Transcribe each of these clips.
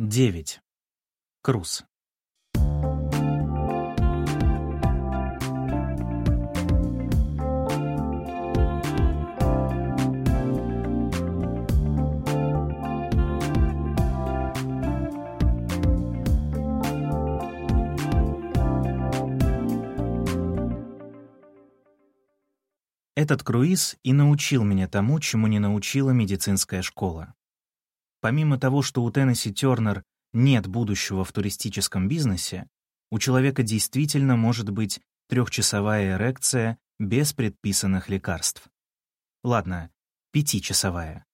9. Круз. Этот круиз и научил меня тому, чему не научила медицинская школа. Помимо того, что у Теннесси Тернер нет будущего в туристическом бизнесе, у человека действительно может быть трехчасовая эрекция без предписанных лекарств. Ладно, пятичасовая.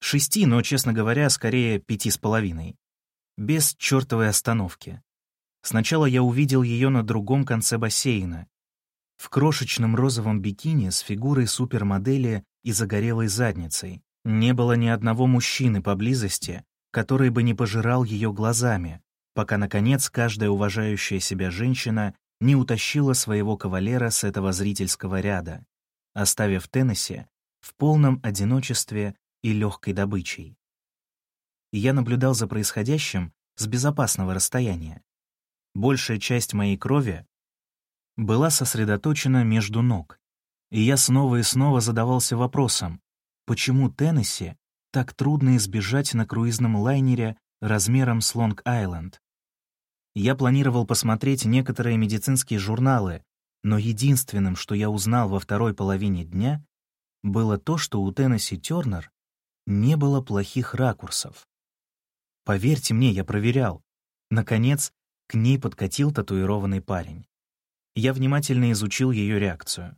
Шести, но, честно говоря, скорее пяти с половиной. Без чертовой остановки. Сначала я увидел ее на другом конце бассейна, в крошечном розовом бикини с фигурой супермодели и загорелой задницей. Не было ни одного мужчины поблизости, который бы не пожирал ее глазами, пока, наконец, каждая уважающая себя женщина не утащила своего кавалера с этого зрительского ряда, оставив Теннесси в полном одиночестве и легкой добычей. Я наблюдал за происходящим с безопасного расстояния. Большая часть моей крови была сосредоточена между ног. И я снова и снова задавался вопросом, почему Теннесси так трудно избежать на круизном лайнере размером с Лонг-Айленд. Я планировал посмотреть некоторые медицинские журналы, но единственным, что я узнал во второй половине дня, было то, что у Теннесси Тернер не было плохих ракурсов. Поверьте мне, я проверял. Наконец, к ней подкатил татуированный парень. Я внимательно изучил ее реакцию.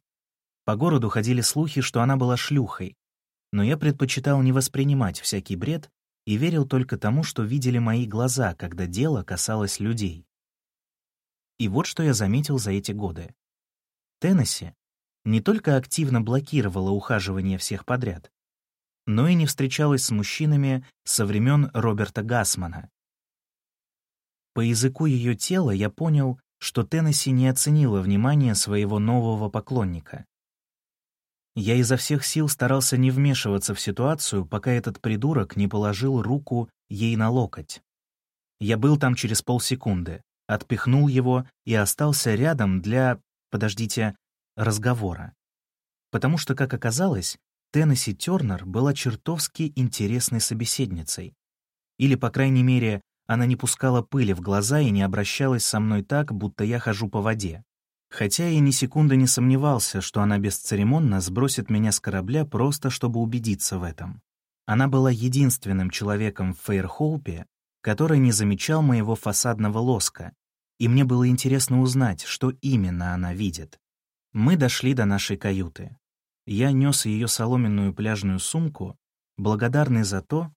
По городу ходили слухи, что она была шлюхой, но я предпочитал не воспринимать всякий бред и верил только тому, что видели мои глаза, когда дело касалось людей. И вот что я заметил за эти годы. Теннесси не только активно блокировала ухаживание всех подряд, но и не встречалась с мужчинами со времен Роберта Гасмана. По языку ее тела я понял, что Теннесси не оценила внимание своего нового поклонника. Я изо всех сил старался не вмешиваться в ситуацию, пока этот придурок не положил руку ей на локоть. Я был там через полсекунды, отпихнул его и остался рядом для, подождите, разговора. Потому что, как оказалось, Теннесси Тернер была чертовски интересной собеседницей. Или, по крайней мере, она не пускала пыли в глаза и не обращалась со мной так, будто я хожу по воде. Хотя я ни секунды не сомневался, что она бесцеремонно сбросит меня с корабля просто, чтобы убедиться в этом. Она была единственным человеком в Фейрхолпе, который не замечал моего фасадного лоска, и мне было интересно узнать, что именно она видит. Мы дошли до нашей каюты. Я нес ее соломенную пляжную сумку, благодарный за то,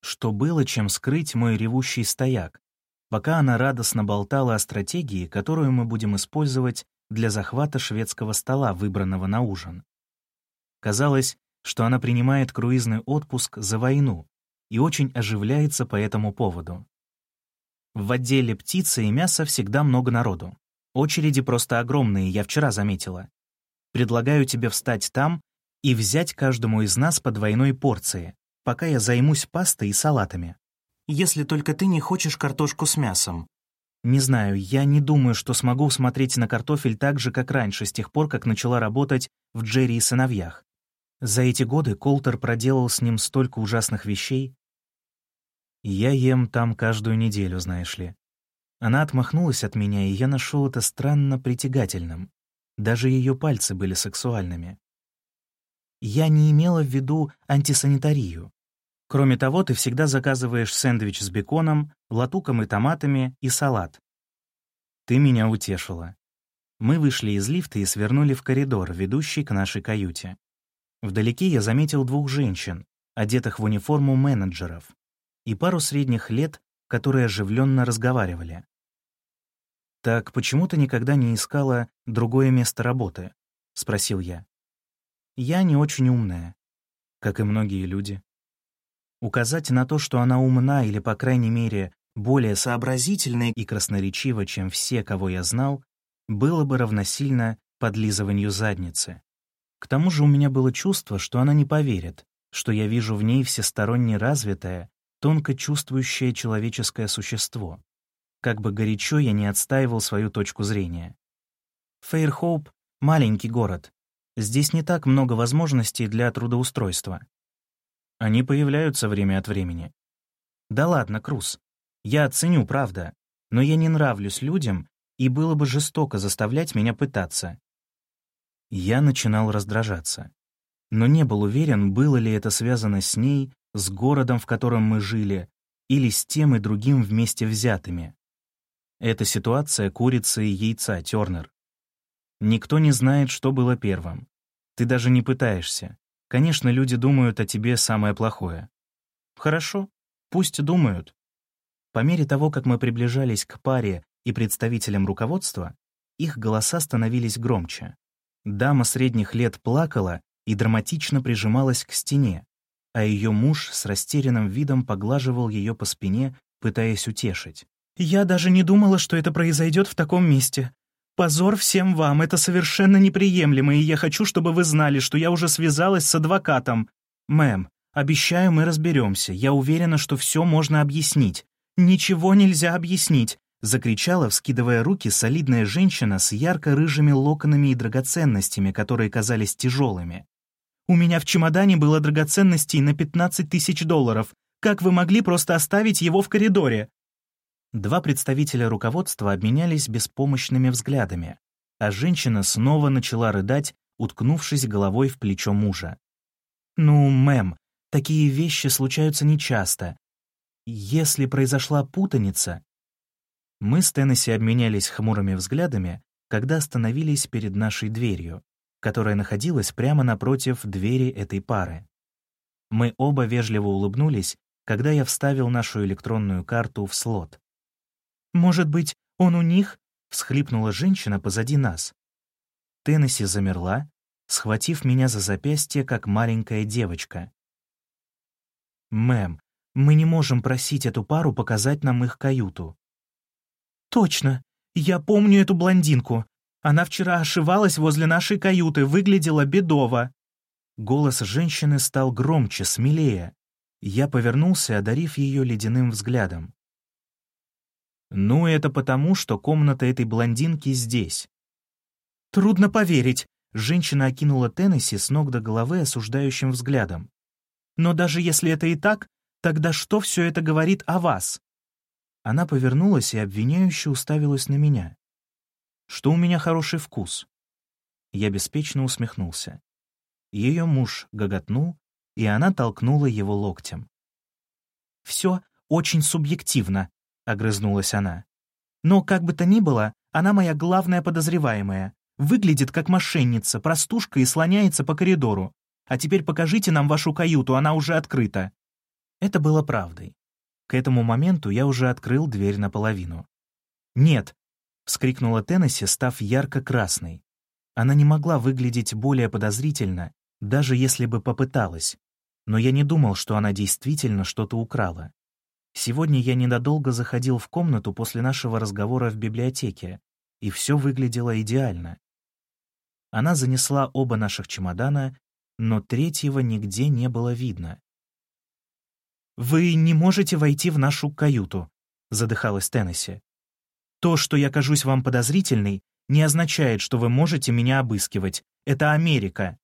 что было чем скрыть мой ревущий стояк, пока она радостно болтала о стратегии, которую мы будем использовать для захвата шведского стола, выбранного на ужин. Казалось, что она принимает круизный отпуск за войну и очень оживляется по этому поводу. В отделе птицы и мяса всегда много народу. Очереди просто огромные, я вчера заметила. Предлагаю тебе встать там и взять каждому из нас по двойной порции, пока я займусь пастой и салатами. Если только ты не хочешь картошку с мясом. Не знаю, я не думаю, что смогу смотреть на картофель так же, как раньше, с тех пор, как начала работать в «Джерри и сыновьях». За эти годы Колтер проделал с ним столько ужасных вещей. Я ем там каждую неделю, знаешь ли. Она отмахнулась от меня, и я нашел это странно притягательным. Даже ее пальцы были сексуальными. Я не имела в виду антисанитарию. Кроме того, ты всегда заказываешь сэндвич с беконом, латуком и томатами и салат. Ты меня утешила. Мы вышли из лифта и свернули в коридор, ведущий к нашей каюте. Вдалеке я заметил двух женщин, одетых в униформу менеджеров, и пару средних лет, которые оживленно разговаривали. «Так почему ты никогда не искала другое место работы?» — спросил я. «Я не очень умная, как и многие люди. Указать на то, что она умна или, по крайней мере, более сообразительна и красноречива, чем все, кого я знал, было бы равносильно подлизыванию задницы. К тому же у меня было чувство, что она не поверит, что я вижу в ней всесторонне развитое тонко чувствующее человеческое существо. Как бы горячо я не отстаивал свою точку зрения. Фейрхоуп — маленький город. Здесь не так много возможностей для трудоустройства. Они появляются время от времени. Да ладно, Круз. Я оценю, правда. Но я не нравлюсь людям, и было бы жестоко заставлять меня пытаться. Я начинал раздражаться. Но не был уверен, было ли это связано с ней, с городом, в котором мы жили, или с тем и другим вместе взятыми. Эта ситуация курицы и яйца, Тёрнер. Никто не знает, что было первым. Ты даже не пытаешься. Конечно, люди думают о тебе самое плохое. Хорошо, пусть думают. По мере того, как мы приближались к паре и представителям руководства, их голоса становились громче. Дама средних лет плакала и драматично прижималась к стене, а ее муж с растерянным видом поглаживал ее по спине, пытаясь утешить. «Я даже не думала, что это произойдет в таком месте. Позор всем вам, это совершенно неприемлемо, и я хочу, чтобы вы знали, что я уже связалась с адвокатом. Мэм, обещаю, мы разберемся. Я уверена, что все можно объяснить. Ничего нельзя объяснить. Закричала, вскидывая руки, солидная женщина с ярко-рыжими локонами и драгоценностями, которые казались тяжелыми. «У меня в чемодане было драгоценностей на 15 тысяч долларов. Как вы могли просто оставить его в коридоре?» Два представителя руководства обменялись беспомощными взглядами, а женщина снова начала рыдать, уткнувшись головой в плечо мужа. «Ну, мэм, такие вещи случаются нечасто. Если произошла путаница...» Мы с Теннесси обменялись хмурыми взглядами, когда остановились перед нашей дверью, которая находилась прямо напротив двери этой пары. Мы оба вежливо улыбнулись, когда я вставил нашу электронную карту в слот. «Может быть, он у них?» — всхлипнула женщина позади нас. Теннесси замерла, схватив меня за запястье, как маленькая девочка. «Мэм, мы не можем просить эту пару показать нам их каюту». «Точно! Я помню эту блондинку. Она вчера ошивалась возле нашей каюты, выглядела бедово». Голос женщины стал громче, смелее. Я повернулся, одарив ее ледяным взглядом. Ну, это потому, что комната этой блондинки здесь. Трудно поверить. Женщина окинула Теннесси с ног до головы осуждающим взглядом. Но даже если это и так, тогда что все это говорит о вас? Она повернулась и обвиняюще уставилась на меня. Что у меня хороший вкус. Я беспечно усмехнулся. Ее муж гоготнул, и она толкнула его локтем. «Все очень субъективно», огрызнулась она. «Но, как бы то ни было, она моя главная подозреваемая. Выглядит как мошенница, простушка и слоняется по коридору. А теперь покажите нам вашу каюту, она уже открыта». Это было правдой. К этому моменту я уже открыл дверь наполовину. «Нет!» — вскрикнула Теннесси, став ярко-красной. Она не могла выглядеть более подозрительно, даже если бы попыталась. Но я не думал, что она действительно что-то украла. Сегодня я ненадолго заходил в комнату после нашего разговора в библиотеке, и все выглядело идеально. Она занесла оба наших чемодана, но третьего нигде не было видно. «Вы не можете войти в нашу каюту», — задыхалась Теннесси. «То, что я кажусь вам подозрительной, не означает, что вы можете меня обыскивать. Это Америка».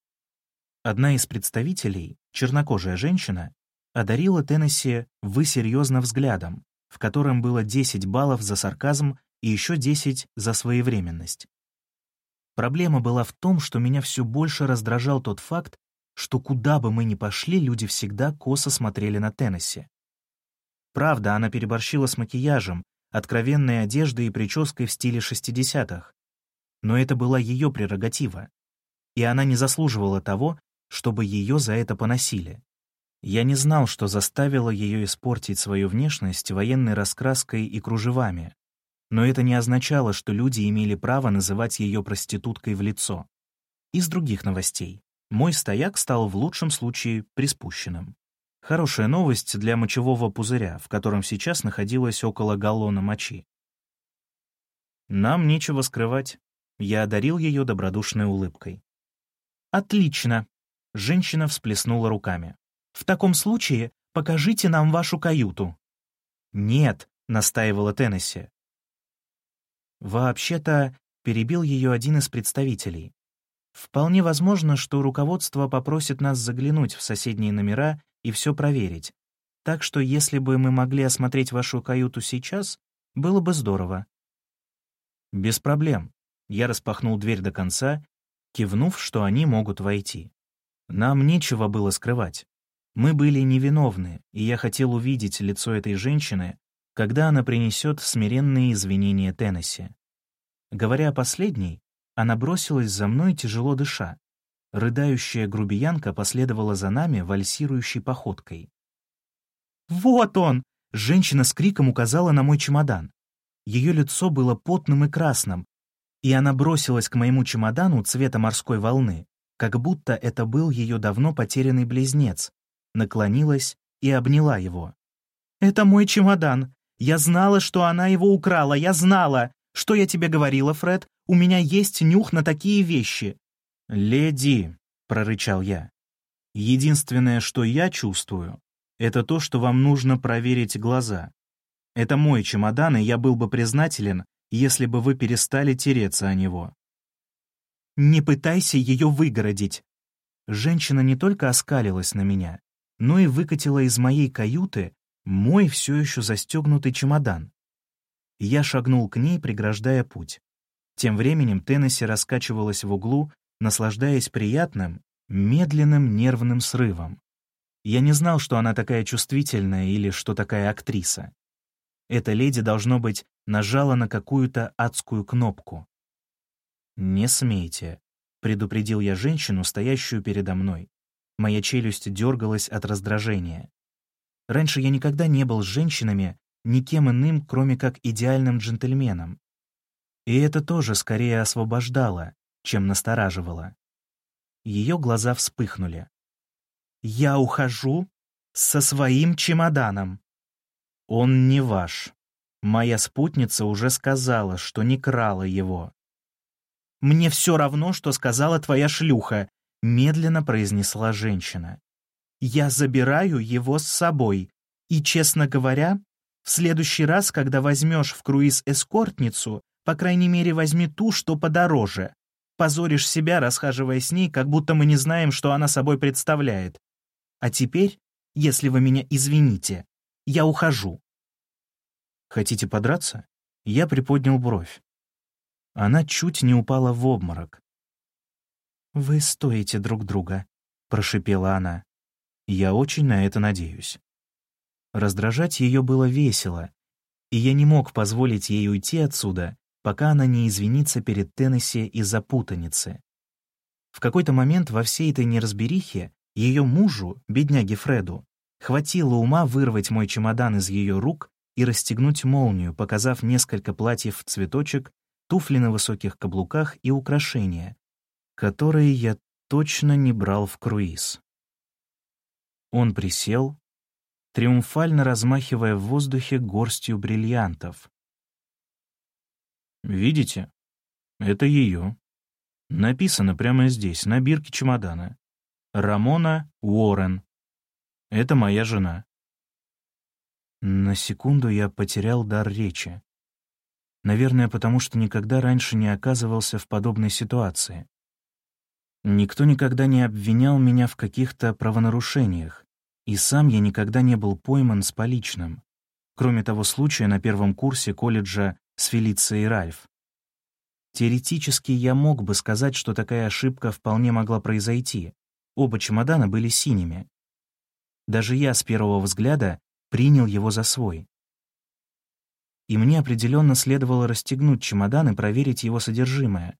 Одна из представителей, чернокожая женщина, одарила Теннесси «вы серьезно» взглядом, в котором было 10 баллов за сарказм и еще 10 за своевременность. Проблема была в том, что меня все больше раздражал тот факт, что куда бы мы ни пошли, люди всегда косо смотрели на Теннесси. Правда, она переборщила с макияжем, откровенной одеждой и прической в стиле 60-х. Но это была ее прерогатива, и она не заслуживала того, чтобы ее за это поносили. Я не знал, что заставило ее испортить свою внешность военной раскраской и кружевами. Но это не означало, что люди имели право называть ее проституткой в лицо. Из других новостей. Мой стояк стал в лучшем случае приспущенным. Хорошая новость для мочевого пузыря, в котором сейчас находилось около галлона мочи. Нам нечего скрывать. Я одарил ее добродушной улыбкой. «Отлично!» — женщина всплеснула руками. В таком случае покажите нам вашу каюту». «Нет», — настаивала Теннесси. Вообще-то, перебил ее один из представителей. Вполне возможно, что руководство попросит нас заглянуть в соседние номера и все проверить. Так что если бы мы могли осмотреть вашу каюту сейчас, было бы здорово. Без проблем. Я распахнул дверь до конца, кивнув, что они могут войти. Нам нечего было скрывать. Мы были невиновны, и я хотел увидеть лицо этой женщины, когда она принесет смиренные извинения Теннесси. Говоря о последней, она бросилась за мной, тяжело дыша. Рыдающая грубиянка последовала за нами вальсирующей походкой. «Вот он!» — женщина с криком указала на мой чемодан. Ее лицо было потным и красным, и она бросилась к моему чемодану цвета морской волны, как будто это был ее давно потерянный близнец, наклонилась и обняла его. «Это мой чемодан. Я знала, что она его украла, я знала. Что я тебе говорила, Фред? У меня есть нюх на такие вещи». «Леди», — прорычал я, — «единственное, что я чувствую, это то, что вам нужно проверить глаза. Это мой чемодан, и я был бы признателен, если бы вы перестали тереться о него». «Не пытайся ее выгородить». Женщина не только оскалилась на меня, но и выкатила из моей каюты мой все еще застегнутый чемодан. Я шагнул к ней, преграждая путь. Тем временем Теннесси раскачивалась в углу, наслаждаясь приятным, медленным нервным срывом. Я не знал, что она такая чувствительная или что такая актриса. Эта леди, должно быть, нажала на какую-то адскую кнопку. «Не смейте», — предупредил я женщину, стоящую передо мной. Моя челюсть дергалась от раздражения. Раньше я никогда не был с женщинами никем иным, кроме как идеальным джентльменом. И это тоже скорее освобождало, чем настораживало. Ее глаза вспыхнули. «Я ухожу со своим чемоданом». «Он не ваш. Моя спутница уже сказала, что не крала его». «Мне все равно, что сказала твоя шлюха», — медленно произнесла женщина. «Я забираю его с собой, и, честно говоря, в следующий раз, когда возьмешь в круиз эскортницу, по крайней мере, возьми ту, что подороже. Позоришь себя, расхаживая с ней, как будто мы не знаем, что она собой представляет. А теперь, если вы меня извините, я ухожу. Хотите подраться? Я приподнял бровь. Она чуть не упала в обморок. «Вы стоите друг друга», — прошипела она. «Я очень на это надеюсь». Раздражать ее было весело, и я не мог позволить ей уйти отсюда, пока она не извинится перед Теннесси из-за путаницы. В какой-то момент во всей этой неразберихе ее мужу, бедняге Фреду, хватило ума вырвать мой чемодан из ее рук и расстегнуть молнию, показав несколько платьев в цветочек, туфли на высоких каблуках и украшения, которые я точно не брал в круиз. Он присел, триумфально размахивая в воздухе горстью бриллиантов. «Видите? Это ее. Написано прямо здесь, на бирке чемодана. Рамона Уоррен. Это моя жена». На секунду я потерял дар речи. Наверное, потому что никогда раньше не оказывался в подобной ситуации. Никто никогда не обвинял меня в каких-то правонарушениях, и сам я никогда не был пойман с поличным, кроме того случая на первом курсе колледжа с Фелицией Ральф. Теоретически я мог бы сказать, что такая ошибка вполне могла произойти. Оба чемодана были синими. Даже я с первого взгляда принял его за свой. И мне определенно следовало расстегнуть чемодан и проверить его содержимое,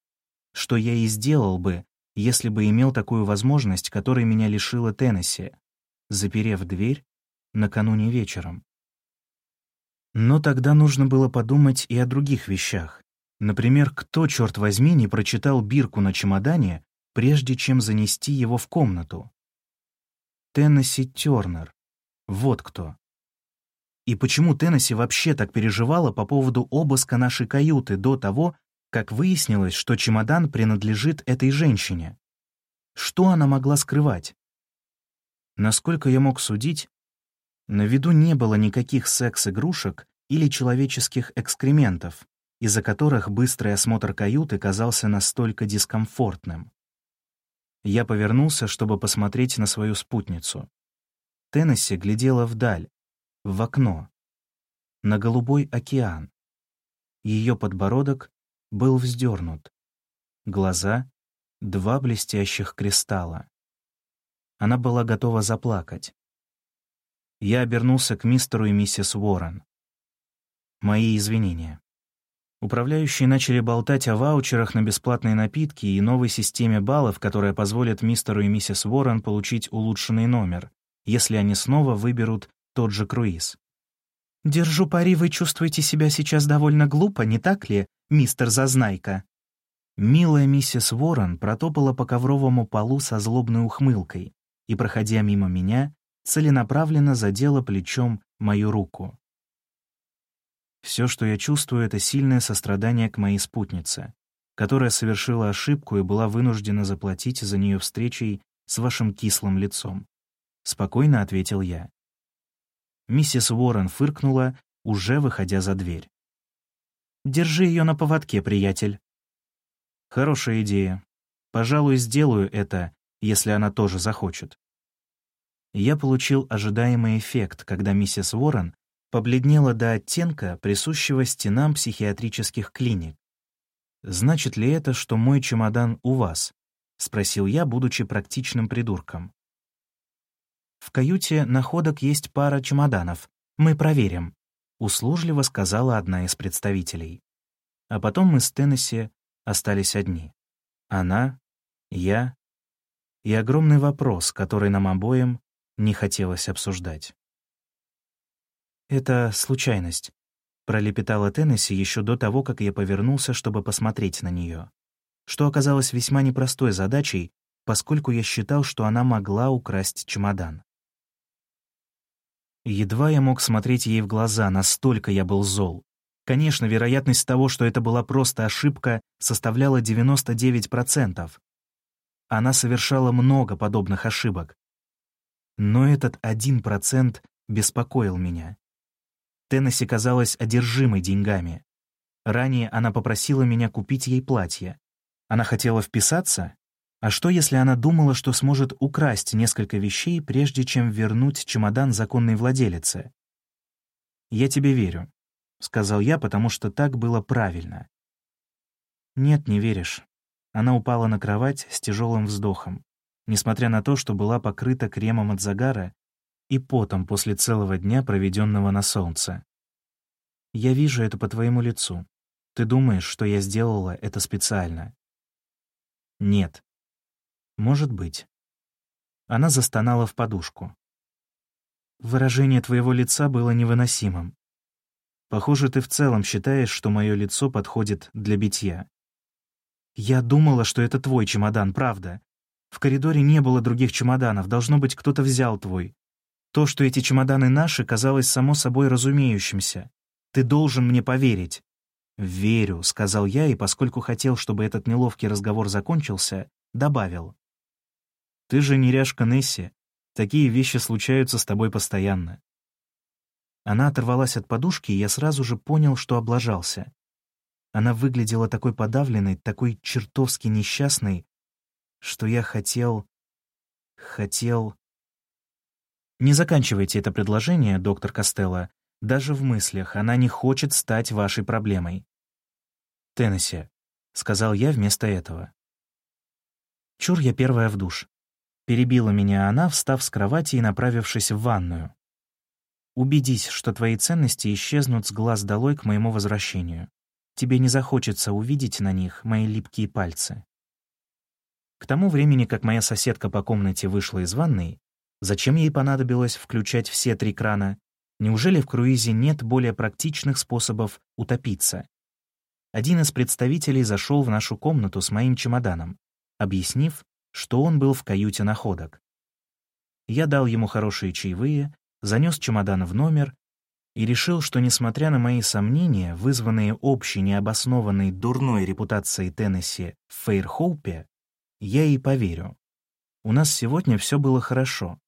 что я и сделал бы, если бы имел такую возможность, которой меня лишила Теннесси заперев дверь накануне вечером. Но тогда нужно было подумать и о других вещах. Например, кто, черт возьми, не прочитал бирку на чемодане, прежде чем занести его в комнату? Теннесси Тернер. Вот кто. И почему Теннесси вообще так переживала по поводу обыска нашей каюты до того, как выяснилось, что чемодан принадлежит этой женщине? Что она могла скрывать? Насколько я мог судить, На виду не было никаких секс-игрушек или человеческих экскрементов, из-за которых быстрый осмотр каюты казался настолько дискомфортным. Я повернулся, чтобы посмотреть на свою спутницу. Теннесси глядела вдаль, в окно, на голубой океан. Ее подбородок был вздернут. Глаза — два блестящих кристалла. Она была готова заплакать. Я обернулся к мистеру и миссис Уоррен. Мои извинения. Управляющие начали болтать о ваучерах на бесплатные напитки и новой системе баллов, которая позволит мистеру и миссис Уоррен получить улучшенный номер, если они снова выберут тот же круиз. «Держу пари, вы чувствуете себя сейчас довольно глупо, не так ли, мистер Зазнайка?» Милая миссис Уоррен протопала по ковровому полу со злобной ухмылкой и, проходя мимо меня, целенаправленно задела плечом мою руку. Все, что я чувствую, это сильное сострадание к моей спутнице, которая совершила ошибку и была вынуждена заплатить за нее встречей с вашим кислым лицом. Спокойно ответил я. Миссис Уоррен фыркнула, уже выходя за дверь. «Держи ее на поводке, приятель». «Хорошая идея. Пожалуй, сделаю это, если она тоже захочет». Я получил ожидаемый эффект, когда миссис Уоррен побледнела до оттенка, присущего стенам психиатрических клиник. «Значит ли это, что мой чемодан у вас?» — спросил я, будучи практичным придурком. «В каюте находок есть пара чемоданов. Мы проверим», — услужливо сказала одна из представителей. А потом мы с Теннесси остались одни. Она, я и огромный вопрос, который нам обоим не хотелось обсуждать. «Это случайность», — пролепетала Теннесси еще до того, как я повернулся, чтобы посмотреть на нее, что оказалось весьма непростой задачей, поскольку я считал, что она могла украсть чемодан. Едва я мог смотреть ей в глаза, настолько я был зол. Конечно, вероятность того, что это была просто ошибка, составляла 99%. Она совершала много подобных ошибок. Но этот 1% беспокоил меня. Теннесси казалась одержимой деньгами. Ранее она попросила меня купить ей платье. Она хотела вписаться? А что, если она думала, что сможет украсть несколько вещей, прежде чем вернуть чемодан законной владелице? «Я тебе верю», — сказал я, потому что так было правильно. «Нет, не веришь». Она упала на кровать с тяжелым вздохом. Несмотря на то, что была покрыта кремом от загара, и потом после целого дня, проведенного на солнце. Я вижу это по твоему лицу. Ты думаешь, что я сделала это специально? Нет. Может быть. Она застонала в подушку. Выражение твоего лица было невыносимым. Похоже, ты в целом считаешь, что мое лицо подходит для битья. Я думала, что это твой чемодан, правда. В коридоре не было других чемоданов, должно быть, кто-то взял твой. То, что эти чемоданы наши, казалось само собой разумеющимся. Ты должен мне поверить». «Верю», — сказал я, и поскольку хотел, чтобы этот неловкий разговор закончился, добавил. «Ты же неряшка Несси. Такие вещи случаются с тобой постоянно». Она оторвалась от подушки, и я сразу же понял, что облажался. Она выглядела такой подавленной, такой чертовски несчастной, что я хотел... хотел... Не заканчивайте это предложение, доктор Костелло. Даже в мыслях она не хочет стать вашей проблемой. Теннесси, — сказал я вместо этого. Чур я первая в душ. Перебила меня она, встав с кровати и направившись в ванную. Убедись, что твои ценности исчезнут с глаз долой к моему возвращению. Тебе не захочется увидеть на них мои липкие пальцы. К тому времени, как моя соседка по комнате вышла из ванной, Зачем ей понадобилось включать все три крана? Неужели в круизе нет более практичных способов утопиться? Один из представителей зашел в нашу комнату с моим чемоданом, объяснив, что он был в каюте находок. Я дал ему хорошие чаевые, занес чемодан в номер и решил, что, несмотря на мои сомнения, вызванные общей необоснованной дурной репутацией Теннесси в Фейрхоупе, я ей поверю. У нас сегодня все было хорошо,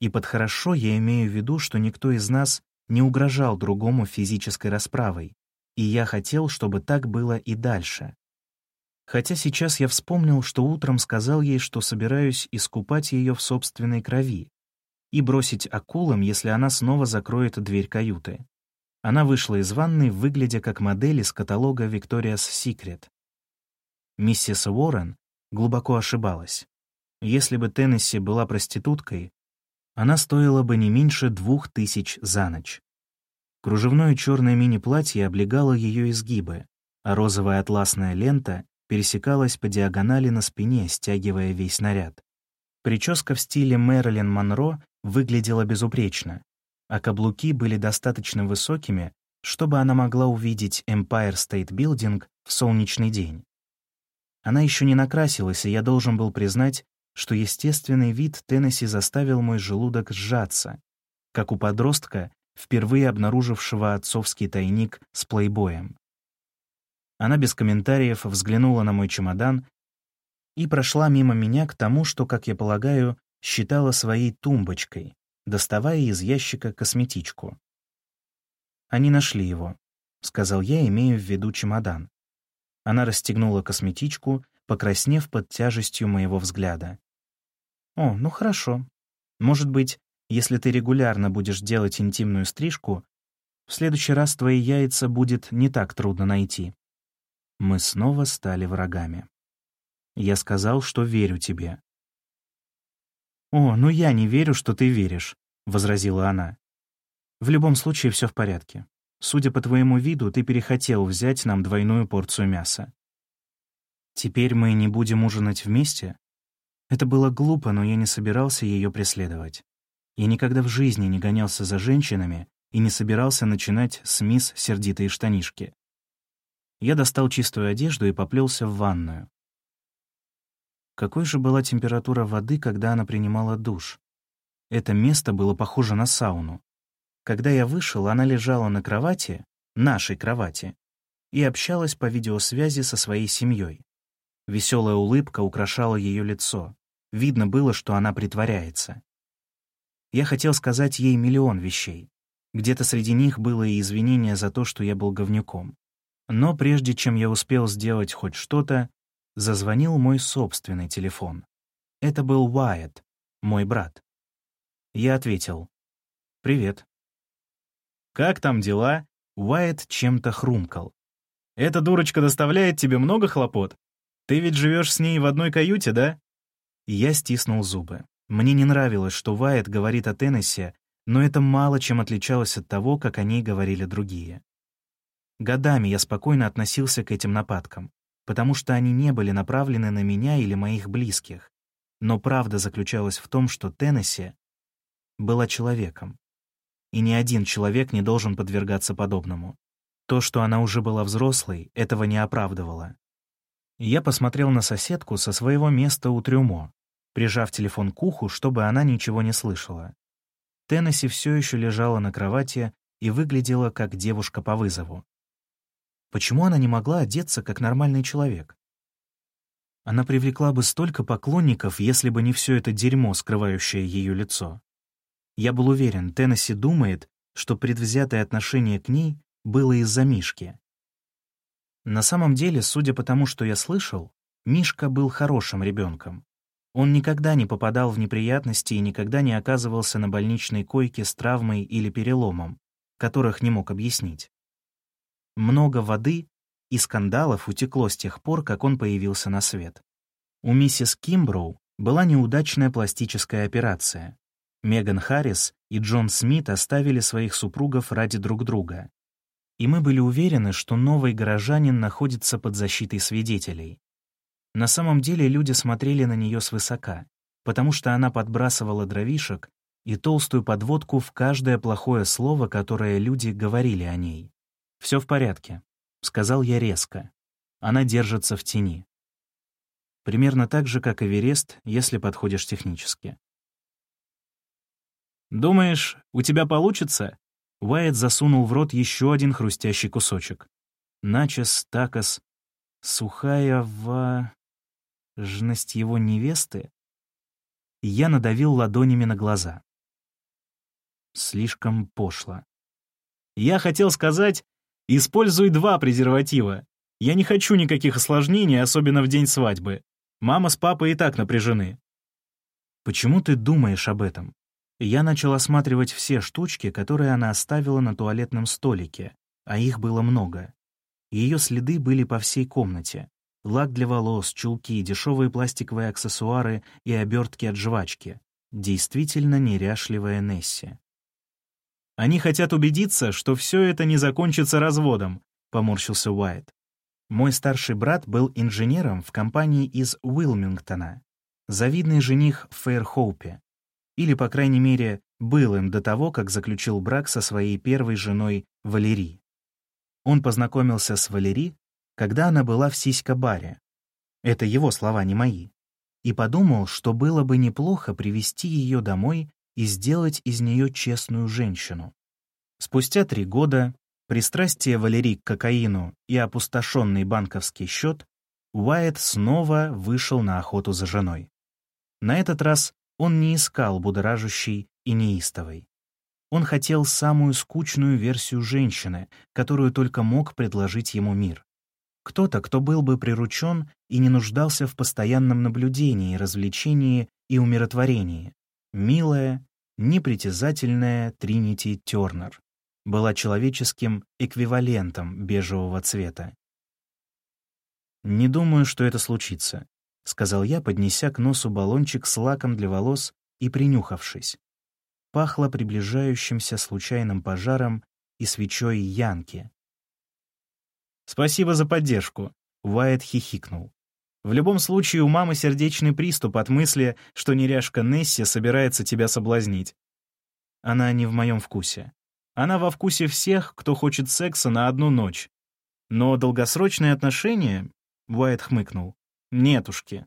И под «хорошо» я имею в виду, что никто из нас не угрожал другому физической расправой, и я хотел, чтобы так было и дальше. Хотя сейчас я вспомнил, что утром сказал ей, что собираюсь искупать ее в собственной крови и бросить акулам, если она снова закроет дверь каюты. Она вышла из ванной, выглядя как модель из каталога Victoria's Secret. Миссис Уоррен глубоко ошибалась. Если бы Теннесси была проституткой, она стоила бы не меньше двух тысяч за ночь. Кружевное черное мини-платье облегало ее изгибы, а розовая атласная лента пересекалась по диагонали на спине, стягивая весь наряд. Прическа в стиле Мэрилин Монро выглядела безупречно, а каблуки были достаточно высокими, чтобы она могла увидеть Empire State Building в солнечный день. Она еще не накрасилась, и я должен был признать, что естественный вид Теннесси заставил мой желудок сжаться, как у подростка, впервые обнаружившего отцовский тайник с плейбоем. Она без комментариев взглянула на мой чемодан и прошла мимо меня к тому, что, как я полагаю, считала своей тумбочкой, доставая из ящика косметичку. «Они нашли его», — сказал я, имея в виду чемодан. Она расстегнула косметичку, покраснев под тяжестью моего взгляда. «О, ну хорошо. Может быть, если ты регулярно будешь делать интимную стрижку, в следующий раз твои яйца будет не так трудно найти». Мы снова стали врагами. Я сказал, что верю тебе. «О, ну я не верю, что ты веришь», — возразила она. «В любом случае все в порядке. Судя по твоему виду, ты перехотел взять нам двойную порцию мяса. Теперь мы не будем ужинать вместе?» Это было глупо, но я не собирался ее преследовать. Я никогда в жизни не гонялся за женщинами и не собирался начинать с мисс «Сердитые штанишки». Я достал чистую одежду и поплелся в ванную. Какой же была температура воды, когда она принимала душ? Это место было похоже на сауну. Когда я вышел, она лежала на кровати, нашей кровати, и общалась по видеосвязи со своей семьей. Веселая улыбка украшала ее лицо. Видно было, что она притворяется. Я хотел сказать ей миллион вещей. Где-то среди них было и извинение за то, что я был говнюком. Но прежде чем я успел сделать хоть что-то, зазвонил мой собственный телефон. Это был Уайт, мой брат. Я ответил. «Привет». «Как там дела?» Уайт чем-то хрумкал. «Эта дурочка доставляет тебе много хлопот? Ты ведь живешь с ней в одной каюте, да?» Я стиснул зубы. Мне не нравилось, что Уайт говорит о Теннессе, но это мало чем отличалось от того, как о ней говорили другие. Годами я спокойно относился к этим нападкам потому что они не были направлены на меня или моих близких. Но правда заключалась в том, что Теннесси была человеком. И ни один человек не должен подвергаться подобному. То, что она уже была взрослой, этого не оправдывало. Я посмотрел на соседку со своего места у трюмо, прижав телефон к уху, чтобы она ничего не слышала. Теннесси все еще лежала на кровати и выглядела как девушка по вызову. Почему она не могла одеться как нормальный человек? Она привлекла бы столько поклонников, если бы не все это дерьмо, скрывающее ее лицо. Я был уверен, Теннесси думает, что предвзятое отношение к ней было из-за Мишки. На самом деле, судя по тому, что я слышал, Мишка был хорошим ребенком. Он никогда не попадал в неприятности и никогда не оказывался на больничной койке с травмой или переломом, которых не мог объяснить. Много воды и скандалов утекло с тех пор, как он появился на свет. У миссис Кимброу была неудачная пластическая операция. Меган Харрис и Джон Смит оставили своих супругов ради друг друга. И мы были уверены, что новый горожанин находится под защитой свидетелей. На самом деле люди смотрели на нее свысока, потому что она подбрасывала дровишек и толстую подводку в каждое плохое слово, которое люди говорили о ней. «Все в порядке», — сказал я резко. Она держится в тени. Примерно так же, как Эверест, если подходишь технически. «Думаешь, у тебя получится?» Уайт засунул в рот еще один хрустящий кусочек. Начес, такос, сухая важность его невесты. Я надавил ладонями на глаза. Слишком пошло. Я хотел сказать, используй два презерватива. Я не хочу никаких осложнений, особенно в день свадьбы. Мама с папой и так напряжены. Почему ты думаешь об этом? Я начал осматривать все штучки, которые она оставила на туалетном столике, а их было много. Ее следы были по всей комнате. Лак для волос, чулки, дешевые пластиковые аксессуары и обертки от жвачки. Действительно неряшливая Несси. «Они хотят убедиться, что все это не закончится разводом», — поморщился Уайт. Мой старший брат был инженером в компании из Уилмингтона. Завидный жених в Фейрхоупе. Или, по крайней мере, был им до того, как заключил брак со своей первой женой Валери. Он познакомился с Валери, когда она была в сиська-баре. Это его слова, не мои. И подумал, что было бы неплохо привести ее домой и сделать из нее честную женщину. Спустя три года, пристрастие Валерий к кокаину и опустошенный банковский счет, Уайт снова вышел на охоту за женой. На этот раз он не искал будоражащей и неистовой. Он хотел самую скучную версию женщины, которую только мог предложить ему мир. Кто-то, кто был бы приручен и не нуждался в постоянном наблюдении, развлечении и умиротворении. Милая, непритязательная Тринити Тернер была человеческим эквивалентом бежевого цвета. «Не думаю, что это случится», — сказал я, поднеся к носу баллончик с лаком для волос и принюхавшись. Пахло приближающимся случайным пожаром и свечой Янки. «Спасибо за поддержку», — Уайт хихикнул. «В любом случае у мамы сердечный приступ от мысли, что неряшка Несси собирается тебя соблазнить. Она не в моем вкусе. Она во вкусе всех, кто хочет секса на одну ночь. Но долгосрочные отношения...» — Уайт хмыкнул. Нетушки.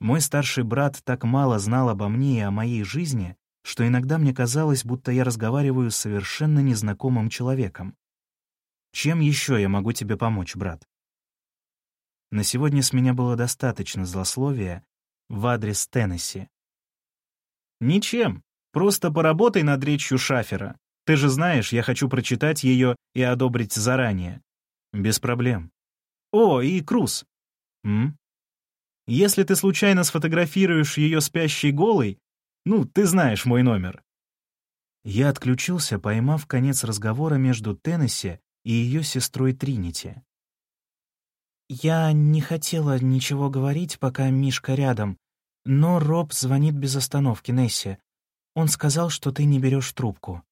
Мой старший брат так мало знал обо мне и о моей жизни, что иногда мне казалось, будто я разговариваю с совершенно незнакомым человеком. Чем еще я могу тебе помочь, брат? На сегодня с меня было достаточно злословия в адрес Теннесси. Ничем. Просто поработай над речью Шафера. Ты же знаешь, я хочу прочитать ее и одобрить заранее. Без проблем. О, и Круз. М? Если ты случайно сфотографируешь ее спящей голой, ну, ты знаешь мой номер». Я отключился, поймав конец разговора между Теннесси и ее сестрой Тринити. «Я не хотела ничего говорить, пока Мишка рядом, но Роб звонит без остановки, Несси. Он сказал, что ты не берешь трубку».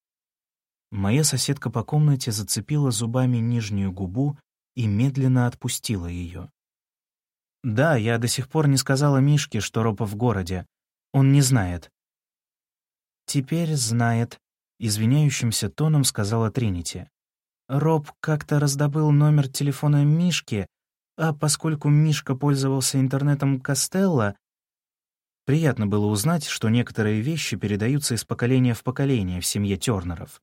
Моя соседка по комнате зацепила зубами нижнюю губу и медленно отпустила ее. Да, я до сих пор не сказала Мишке, что Ропа в городе. Он не знает. Теперь знает, извиняющимся тоном сказала Тринити. Роб как-то раздобыл номер телефона Мишки, а поскольку Мишка пользовался интернетом Костелла, приятно было узнать, что некоторые вещи передаются из поколения в поколение в семье Тернеров.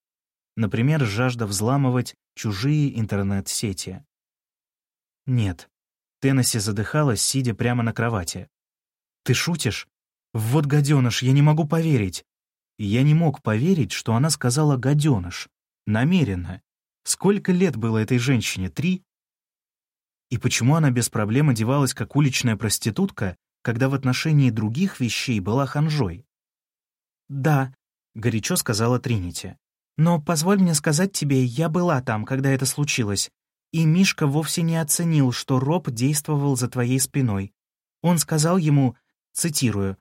Например, жажда взламывать чужие интернет-сети. Нет, Теннесси задыхалась, сидя прямо на кровати. «Ты шутишь? Вот гаденыш, я не могу поверить!» я не мог поверить, что она сказала «гаденыш». Намеренно. Сколько лет было этой женщине? Три? И почему она без проблем одевалась как уличная проститутка, когда в отношении других вещей была ханжой? «Да», — горячо сказала Тринити. «Но позволь мне сказать тебе, я была там, когда это случилось. И Мишка вовсе не оценил, что Роб действовал за твоей спиной. Он сказал ему, цитирую,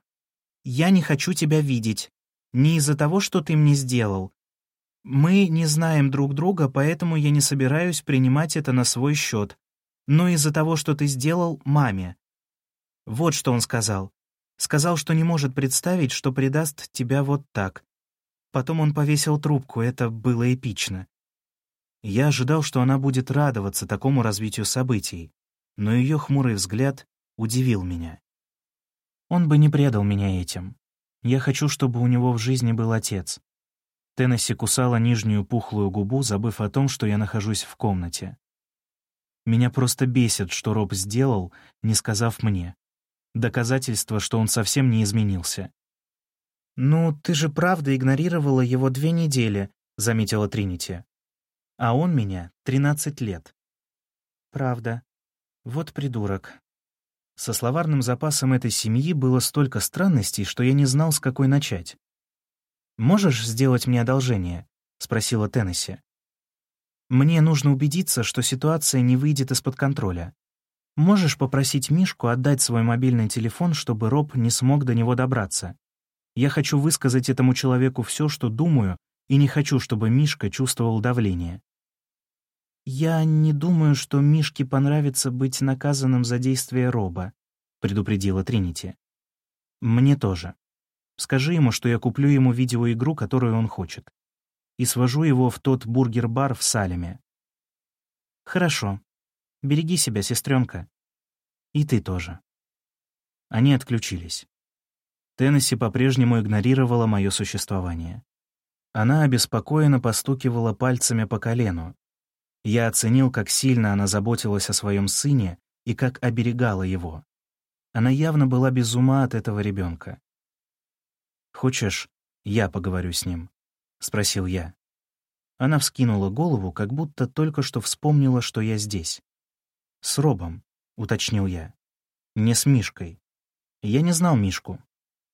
«Я не хочу тебя видеть. Не из-за того, что ты мне сделал. Мы не знаем друг друга, поэтому я не собираюсь принимать это на свой счет. Но из-за того, что ты сделал маме». Вот что он сказал. Сказал, что не может представить, что предаст тебя вот так. Потом он повесил трубку, это было эпично. Я ожидал, что она будет радоваться такому развитию событий, но ее хмурый взгляд удивил меня. Он бы не предал меня этим. Я хочу, чтобы у него в жизни был отец. Теннесси кусала нижнюю пухлую губу, забыв о том, что я нахожусь в комнате. Меня просто бесит, что Роб сделал, не сказав мне. Доказательство, что он совсем не изменился. «Ну, ты же правда игнорировала его две недели», — заметила Тринити. «А он меня тринадцать лет». «Правда. Вот придурок». Со словарным запасом этой семьи было столько странностей, что я не знал, с какой начать. «Можешь сделать мне одолжение?» — спросила Теннесси. «Мне нужно убедиться, что ситуация не выйдет из-под контроля. Можешь попросить Мишку отдать свой мобильный телефон, чтобы Роб не смог до него добраться? Я хочу высказать этому человеку все, что думаю, и не хочу, чтобы Мишка чувствовал давление. «Я не думаю, что Мишке понравится быть наказанным за действие Роба», — предупредила Тринити. «Мне тоже. Скажи ему, что я куплю ему видеоигру, которую он хочет, и свожу его в тот бургер-бар в Салеме». «Хорошо. Береги себя, сестренка. И ты тоже». Они отключились. Теннесси по-прежнему игнорировала мое существование. Она обеспокоенно постукивала пальцами по колену, я оценил, как сильно она заботилась о своем сыне и как оберегала его. Она явно была без ума от этого ребенка. «Хочешь, я поговорю с ним?» — спросил я. Она вскинула голову, как будто только что вспомнила, что я здесь. «С Робом», — уточнил я. «Не с Мишкой. Я не знал Мишку.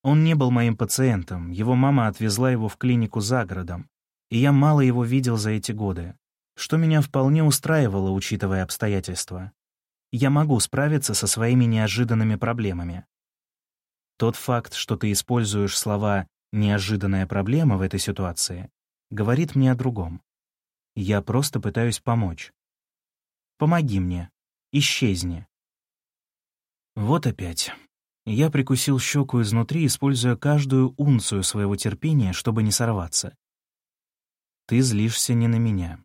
Он не был моим пациентом, его мама отвезла его в клинику за городом, и я мало его видел за эти годы что меня вполне устраивало, учитывая обстоятельства. Я могу справиться со своими неожиданными проблемами. Тот факт, что ты используешь слова «неожиданная проблема» в этой ситуации, говорит мне о другом. Я просто пытаюсь помочь. Помоги мне. Исчезни. Вот опять. Я прикусил щеку изнутри, используя каждую унцию своего терпения, чтобы не сорваться. Ты злишься не на меня.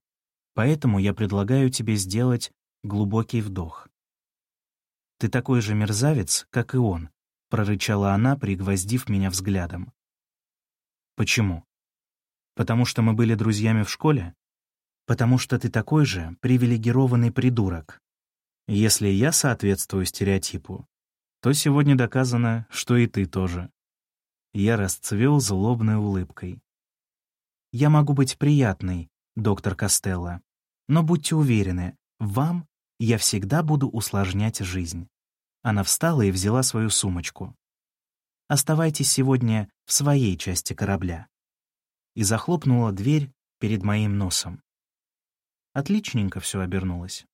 Поэтому я предлагаю тебе сделать глубокий вдох. «Ты такой же мерзавец, как и он», — прорычала она, пригвоздив меня взглядом. «Почему? Потому что мы были друзьями в школе? Потому что ты такой же привилегированный придурок. Если я соответствую стереотипу, то сегодня доказано, что и ты тоже». Я расцвел злобной улыбкой. «Я могу быть приятной, доктор Костелло. Но будьте уверены, вам я всегда буду усложнять жизнь». Она встала и взяла свою сумочку. «Оставайтесь сегодня в своей части корабля». И захлопнула дверь перед моим носом. Отличненько все обернулось.